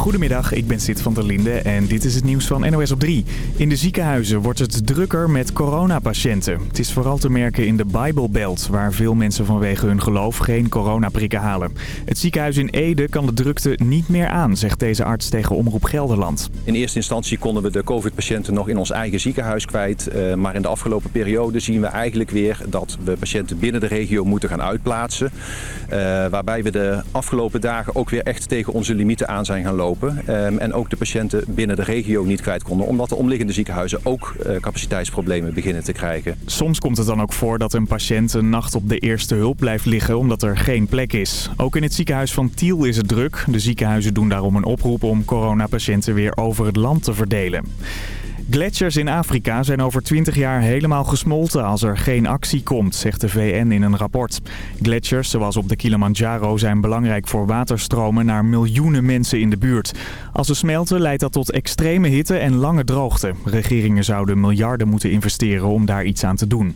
Goedemiddag, ik ben Sid van der Linde en dit is het nieuws van NOS op 3. In de ziekenhuizen wordt het drukker met coronapatiënten. Het is vooral te merken in de Bijbelbelt, waar veel mensen vanwege hun geloof geen coronaprikken halen. Het ziekenhuis in Ede kan de drukte niet meer aan, zegt deze arts tegen Omroep Gelderland. In eerste instantie konden we de covid-patiënten nog in ons eigen ziekenhuis kwijt. Eh, maar in de afgelopen periode zien we eigenlijk weer dat we patiënten binnen de regio moeten gaan uitplaatsen. Eh, waarbij we de afgelopen dagen ook weer echt tegen onze limieten aan zijn gaan lopen. Ehm, en ook de patiënten binnen de regio niet kwijt konden. Omdat de omliggende ziekenhuizen ook uh, capaciteitsproblemen beginnen te krijgen. Soms komt het dan ook voor dat een patiënt een nacht op de eerste hulp blijft liggen omdat er geen plek is. Ook in het ziekenhuis van Tiel is het druk. De ziekenhuizen doen daarom een oproep om coronapatiënten weer over het land te verdelen. Gletsjers in Afrika zijn over 20 jaar helemaal gesmolten als er geen actie komt, zegt de VN in een rapport. Gletsjers, zoals op de Kilimanjaro, zijn belangrijk voor waterstromen naar miljoenen mensen in de buurt. Als ze smelten leidt dat tot extreme hitte en lange droogte. Regeringen zouden miljarden moeten investeren om daar iets aan te doen.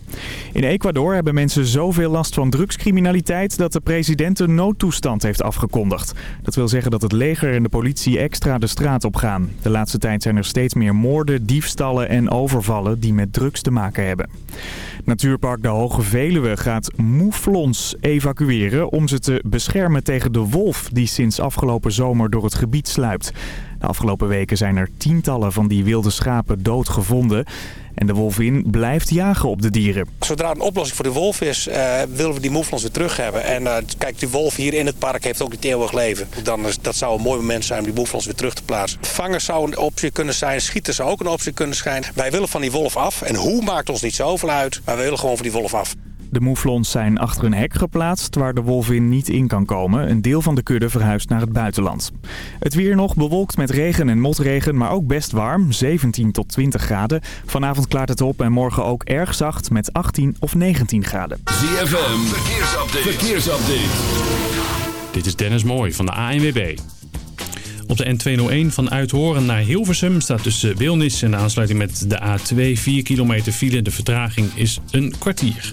In Ecuador hebben mensen zoveel last van drugscriminaliteit dat de president een noodtoestand heeft afgekondigd. Dat wil zeggen dat het leger en de politie extra de straat op gaan. De laatste tijd zijn er steeds meer moorden, diefstallen en overvallen die met drugs te maken hebben. Natuurpark de Hoge Veluwe gaat moeflons evacueren om ze te beschermen tegen de wolf die sinds afgelopen zomer door het gebied sluipt. De afgelopen weken zijn er tientallen van die wilde schapen doodgevonden. En de wolvin blijft jagen op de dieren. Zodra een oplossing voor de wolf is, uh, willen we die moeflons weer terug hebben. En uh, kijk, die wolf hier in het park heeft ook niet eeuwig leven. Dan dat zou een mooi moment zijn om die moeflons weer terug te plaatsen. Vangen zou een optie kunnen zijn, schieten zou ook een optie kunnen zijn. Wij willen van die wolf af. En hoe maakt ons niet zoveel uit, maar we willen gewoon van die wolf af. De moeflons zijn achter een hek geplaatst waar de wolvin niet in kan komen. Een deel van de kudde verhuist naar het buitenland. Het weer nog bewolkt met regen en motregen, maar ook best warm. 17 tot 20 graden. Vanavond klaart het op en morgen ook erg zacht met 18 of 19 graden. ZFM, verkeersupdate. verkeersupdate. Dit is Dennis Mooij van de ANWB. Op de N201 van Uithoren naar Hilversum staat tussen Wilnis en de aansluiting met de A2 4 kilometer file. De vertraging is een kwartier.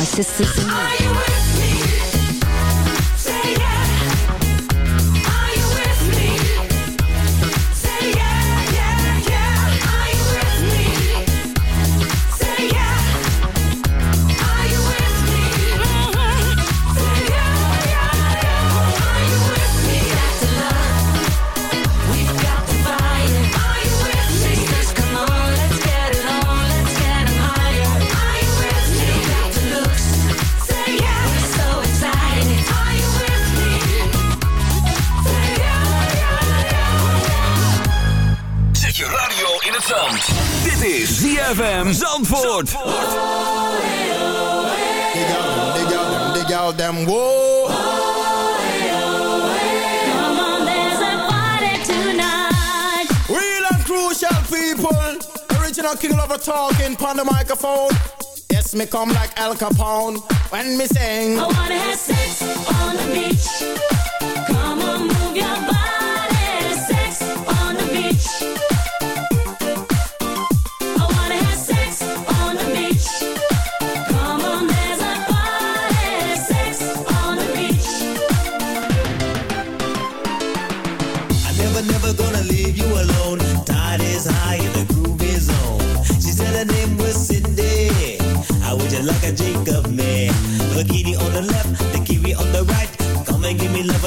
My sisters ZFM Zandvoort. Dig out them, dig out them, dig out them, whoa. Come on, there's a party tonight. Real and crucial people. Original King Lover talking on the microphone. Yes, me come like Al Capone when me sing. I wanna have sex on the beach.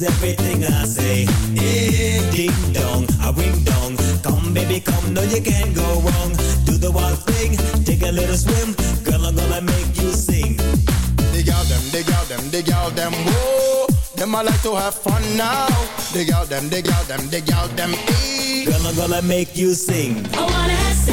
Now everything I say. Hey, ding dong, a ring dong. Come, baby, come, no, you can't go wrong. Do the wild thing, take a little swim. Girl, I'm gonna make you sing. Dig out them, dig out them, dig out them, whoa. Them I like to have fun now. Dig out them, dig out them, dig out them, ee. Girl, I'm gonna make you sing. I wanna have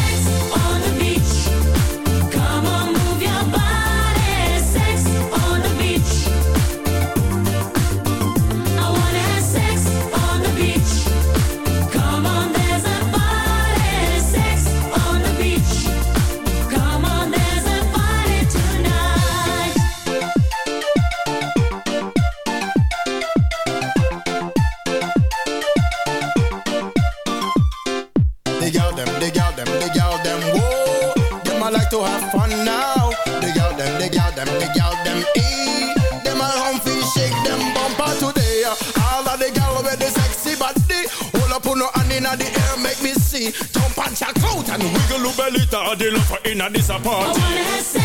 the love for inna this apart.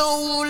no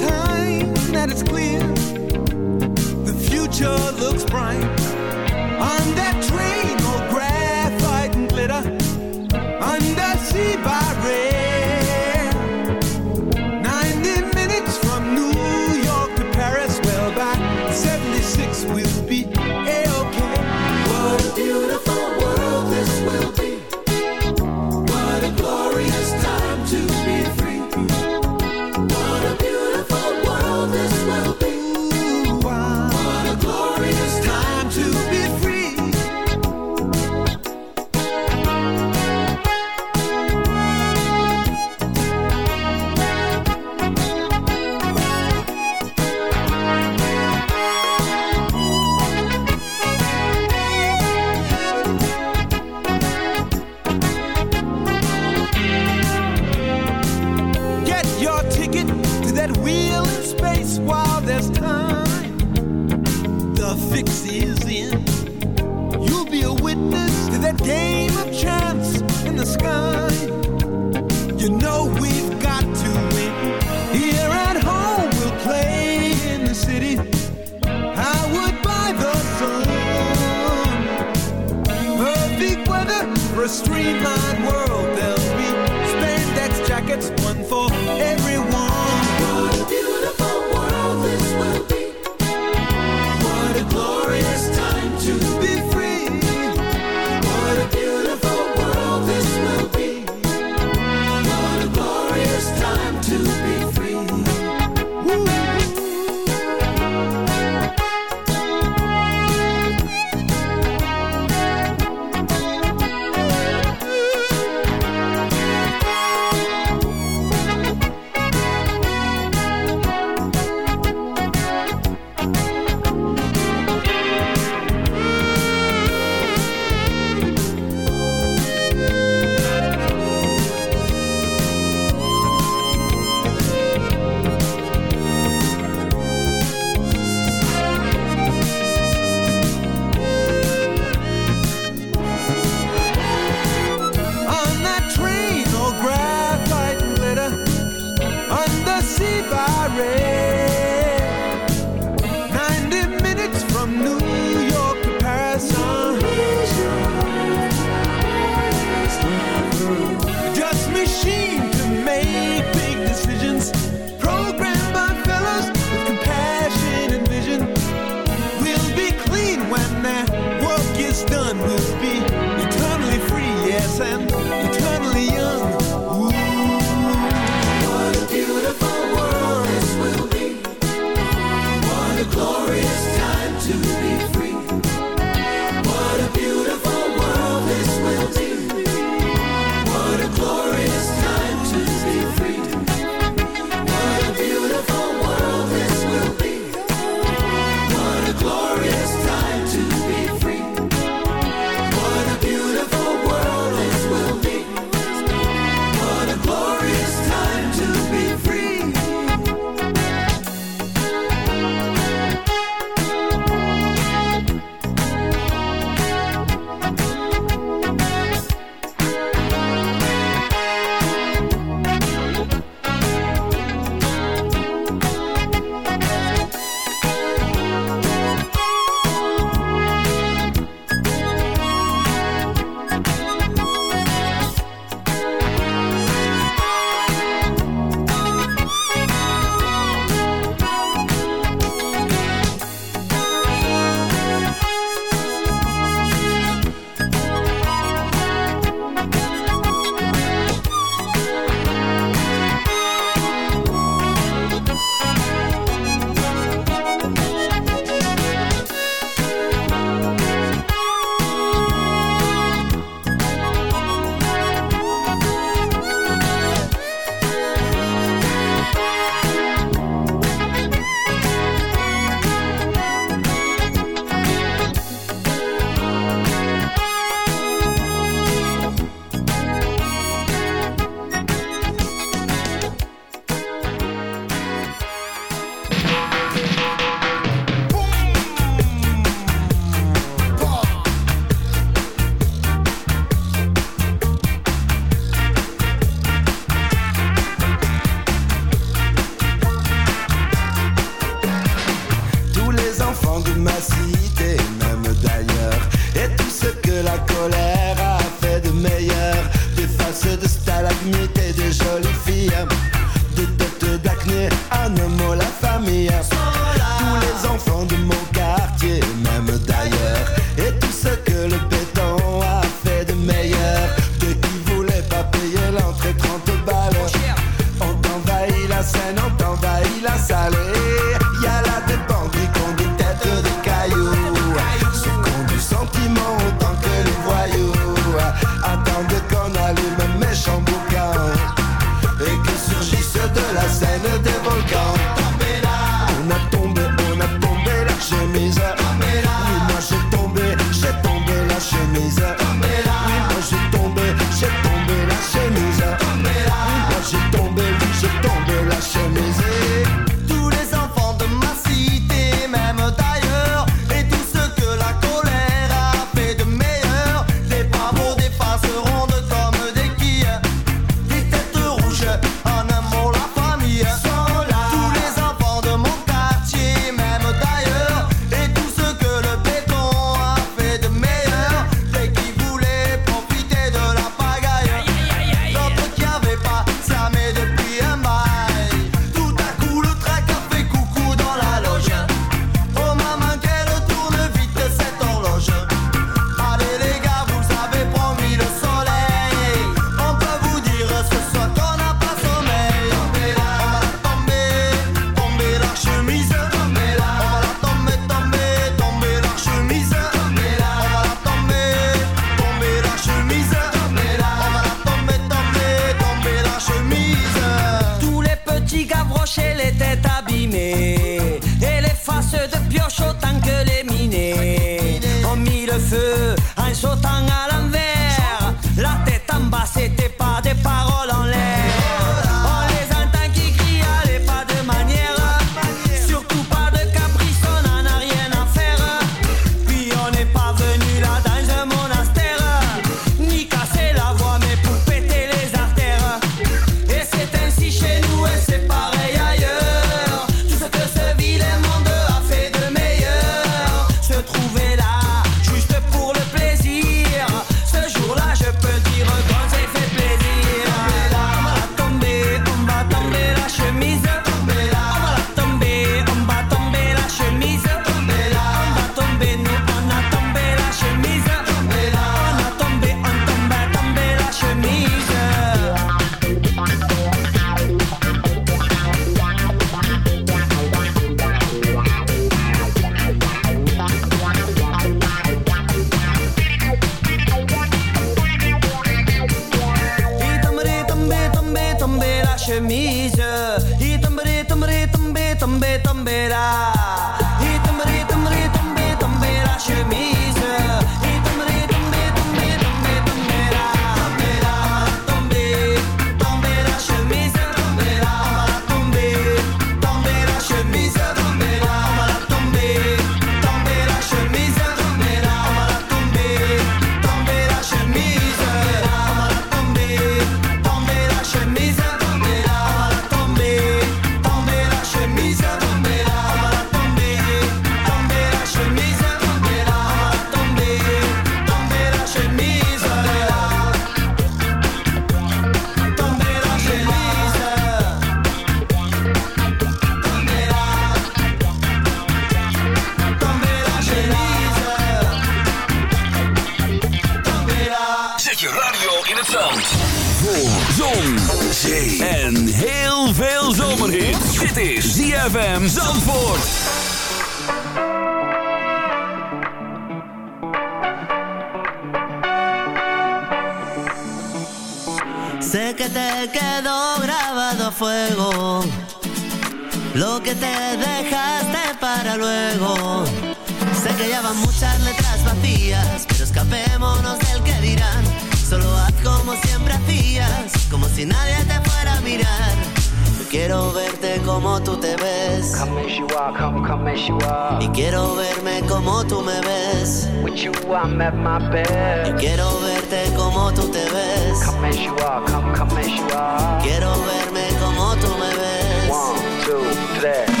vez. With you, I'm at my best. Yo quiero verte como tú te ves. Come as you are, come, come as you are. Quiero verme como tú me ves. One, two, three.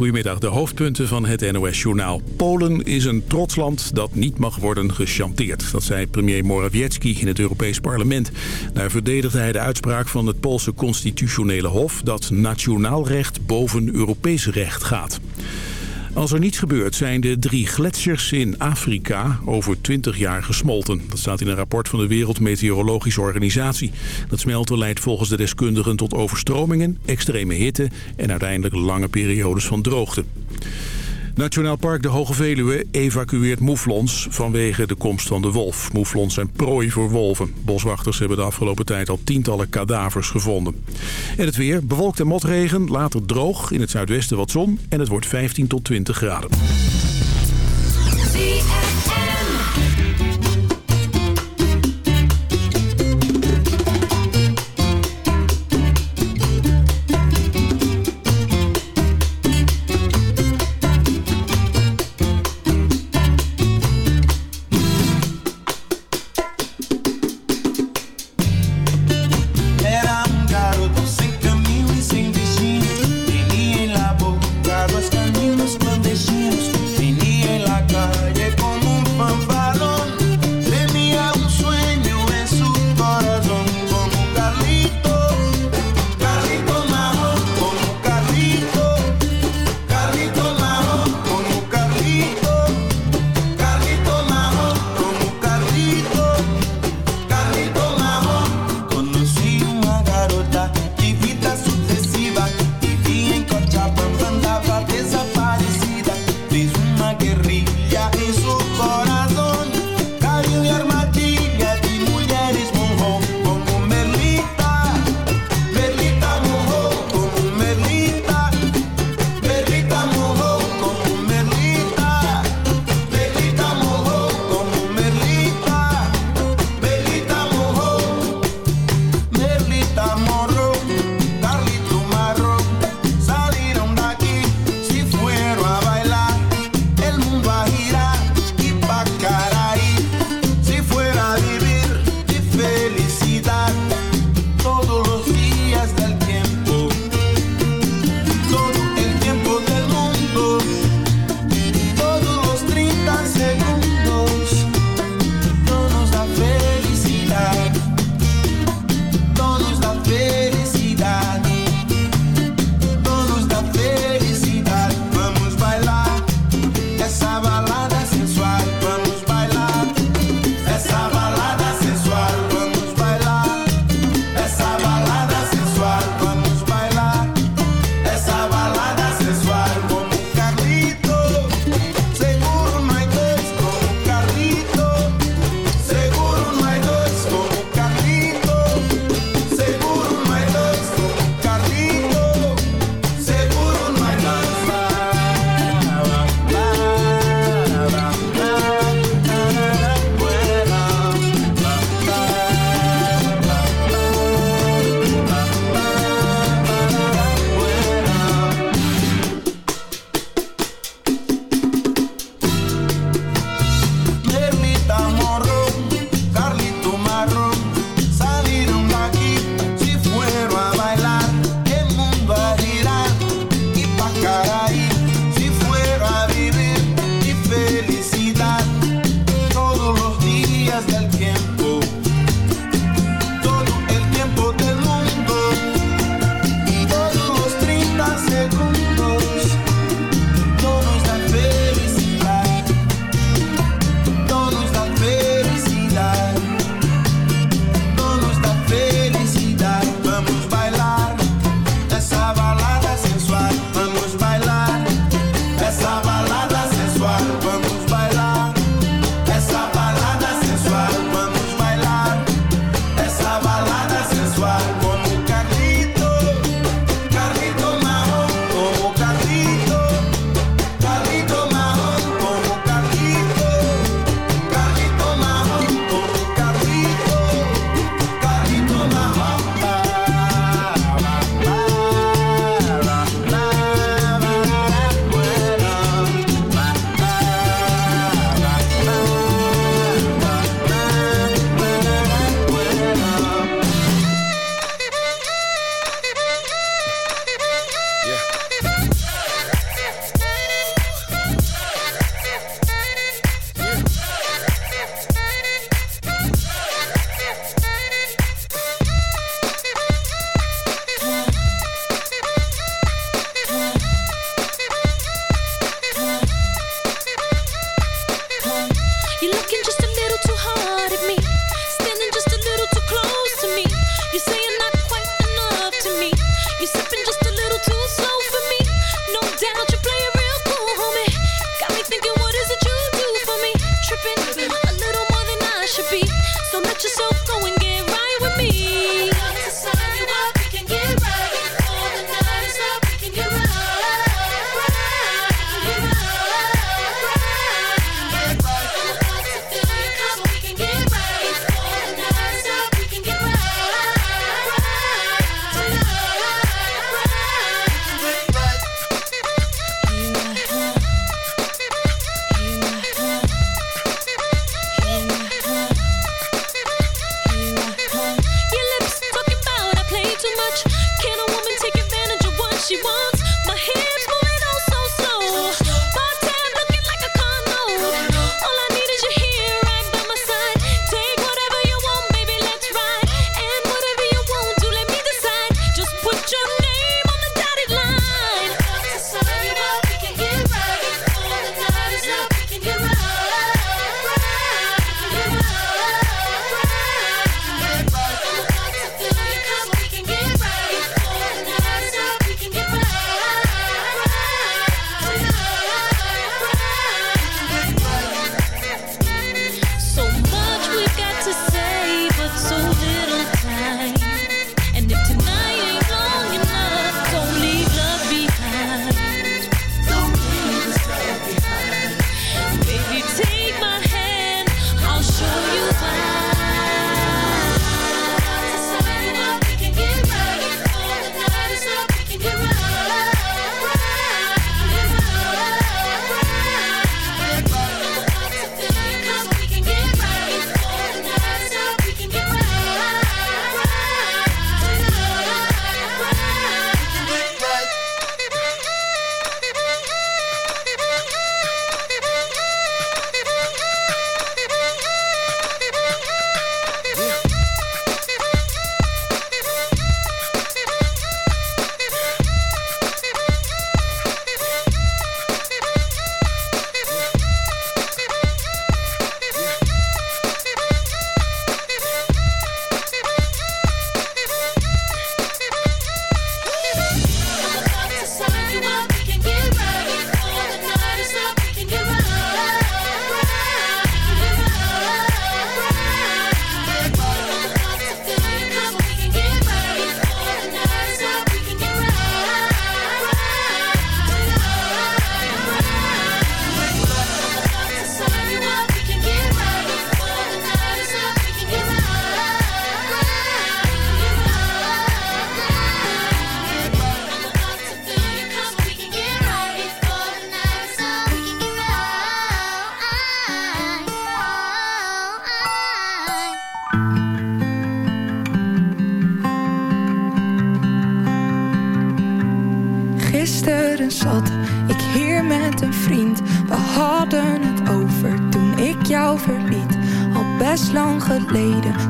Goedemiddag, de hoofdpunten van het NOS-journaal. Polen is een trots land dat niet mag worden gechanteerd. Dat zei premier Morawiecki in het Europees Parlement. Daar verdedigde hij de uitspraak van het Poolse constitutionele hof... dat nationaal recht boven Europees recht gaat. Als er niets gebeurt zijn de drie gletsjers in Afrika over 20 jaar gesmolten. Dat staat in een rapport van de Wereldmeteorologische Organisatie. Dat smelten leidt volgens de deskundigen tot overstromingen, extreme hitte en uiteindelijk lange periodes van droogte. Nationaal Park de Hoge Veluwe evacueert moeflons vanwege de komst van de wolf. Moeflons zijn prooi voor wolven. Boswachters hebben de afgelopen tijd al tientallen kadavers gevonden. En het weer, bewolkt en motregen, later droog, in het zuidwesten wat zon en het wordt 15 tot 20 graden.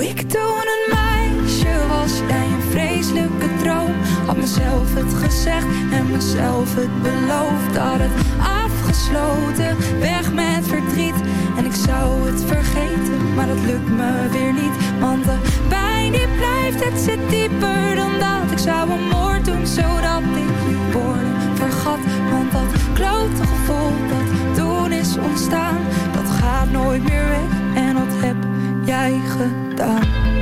Ik toen een meisje was, jij een vreselijke droom. Had mezelf het gezegd en mezelf het beloofd. Had het afgesloten, weg met verdriet. En ik zou het vergeten, maar dat lukt me weer niet. Want de pijn die blijft, het zit dieper dan dat. Ik zou een moord doen, zodat ik je woorden vergat. Want dat klote jij gedaan.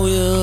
will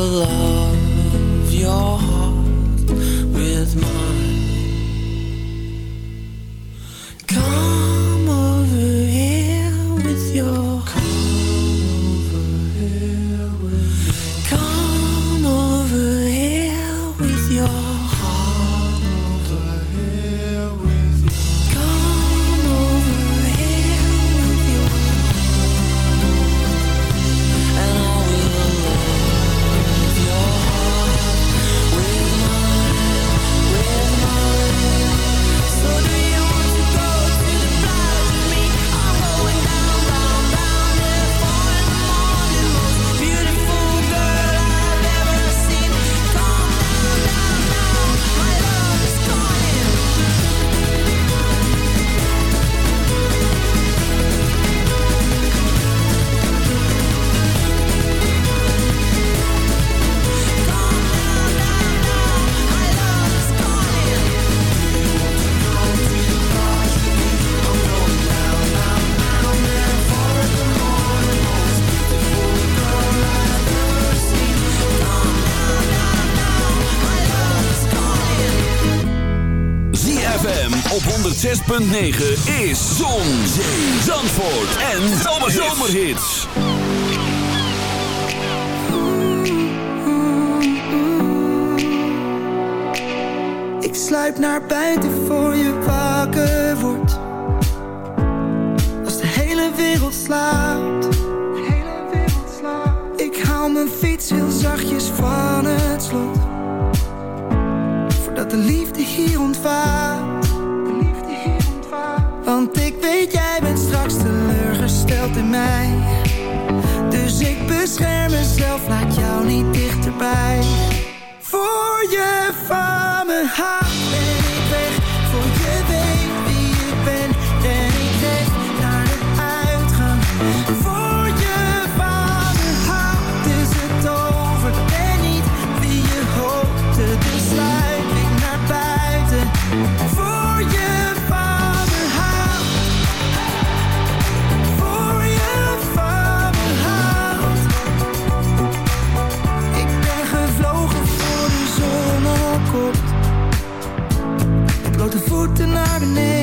de liefde hier ontvaart. De liefde hier ontvaart. Want ik weet, jij bent straks teleurgesteld in mij. Dus ik bescherm mezelf, laat jou niet dichterbij. Voor je van me. grote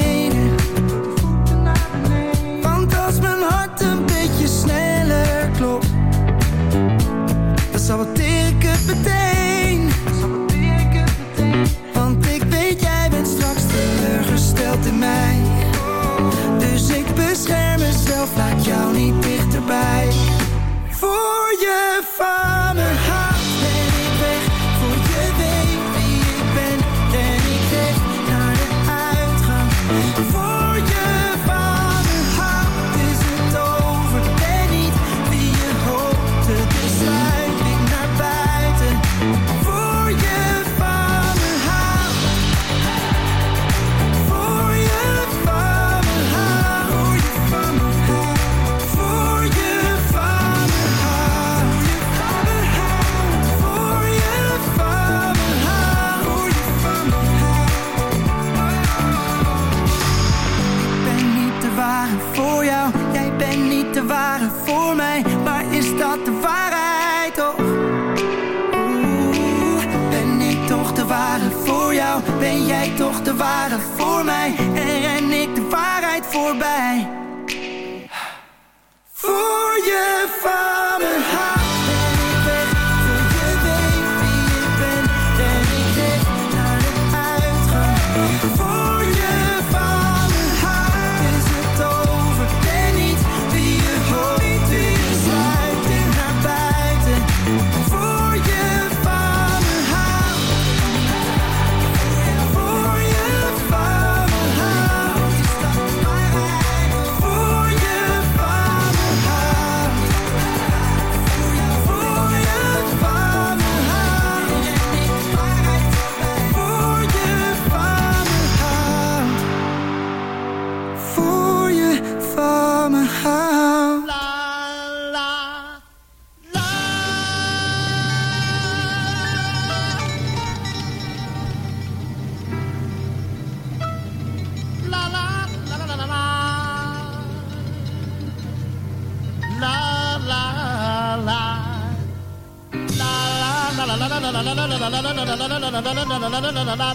jij toch de ware voor mij? En ren ik de waarheid voorbij? Voor je van me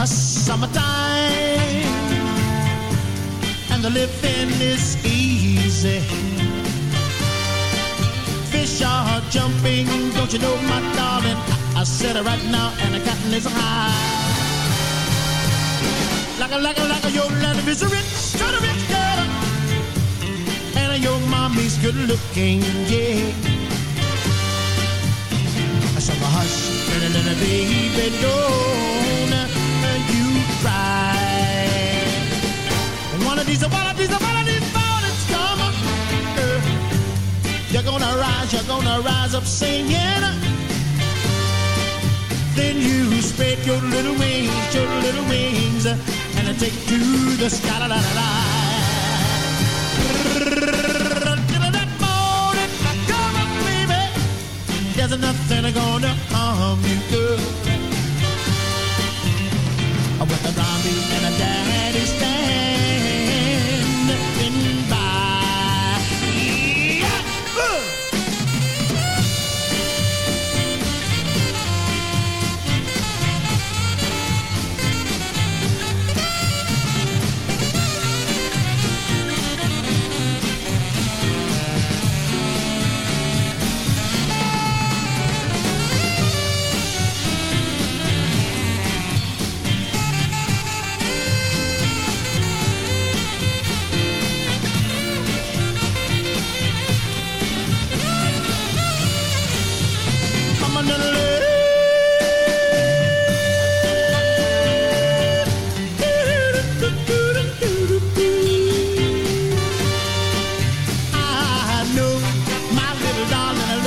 A summertime and the living is easy. Fish are jumping, don't you know, my darling? I, I said it right now, and the cotton is high. Like a, like a, like a, your land is a rich, try to rich girl. And your mommy's good looking, yeah. So hush, little, little baby, don't these, one of these, one of these mornings come. Uh, you're gonna rise, you're gonna rise up singing. Then you spread your little wings, your little wings, and take to the sky. La, la, la, la. That morning, come baby. There's nothing gonna harm you, girl.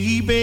Baby.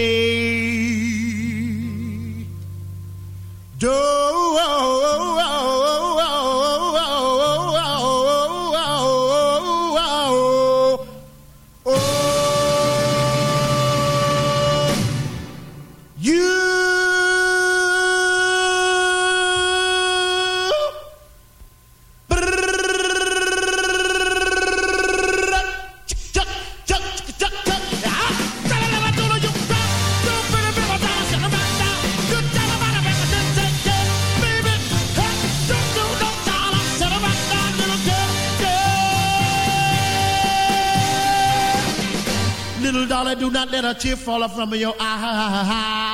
Little dollar, do not let a tear fall from your eye.